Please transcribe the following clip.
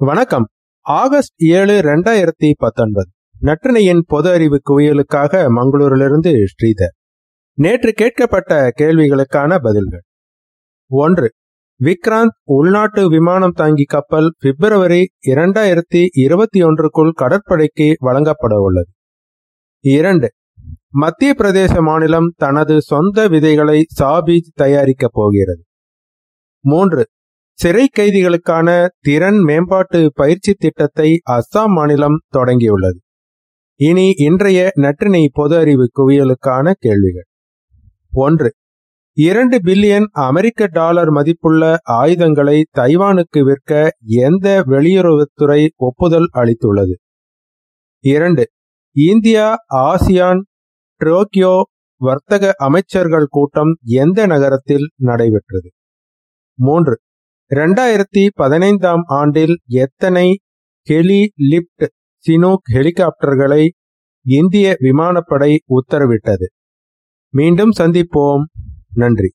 வணக்கம். ஆகஸ்ட் ஏழு ரெண்டாயிரத்தி பத்தொன்பது. நற்றினையின் பொது அறிவு குவியலுக்காக மங்களூரிலிருந்து ஸ்ரீதர். நேற்று கேட்கப்பட்ட கேள்விகளுக்கான பதில்கள். ஒன்று விக்ராந்த் உள்நாட்டு விமானம் தாங்கி கப்பல் பிப்ரவரி இரண்டாயிரத்தி இருபத்தி ஒன்றுக்குள் கடற்படைக்கு வழங்கப்பட உள்ளது. இரண்டு மத்திய பிரதேச மாநிலம் தனது சொந்த விதைகளை சாபீஜ் தயாரிக்கப் போகிறது. மூன்று சிறை கைதிகளுக்கான திறன் மேம்பாட்டு பயிற்சி திட்டத்தை அஸ்ஸாம் மாநிலம் தொடங்கியுள்ளது. இனி இன்றைய நற்றினை பொது அறிவு குவியலுக்கான கேள்விகள். ஒன்று இரண்டு பில்லியன் அமெரிக்க டாலர் மதிப்புள்ள ஆயுதங்களை தைவானுக்கு விற்க எந்த வெளியுறவுத்துறை ஒப்புதல் அளித்துள்ளது? இரண்டு இந்தியா ஆசியான் டோக்கியோ வர்த்தக அமைச்சர்கள் கூட்டம் எந்த நகரத்தில் நடைபெற்றது? மூன்று இரண்டாயிரத்தி பதினைந்தாம் ஆண்டில் எத்தனை ஹெலி லிப்ட் சினோக் ஹெலிகாப்டர்களை இந்திய விமானப்படை உத்தரவிட்டது? மீண்டும் சந்திப்போம். நன்றி.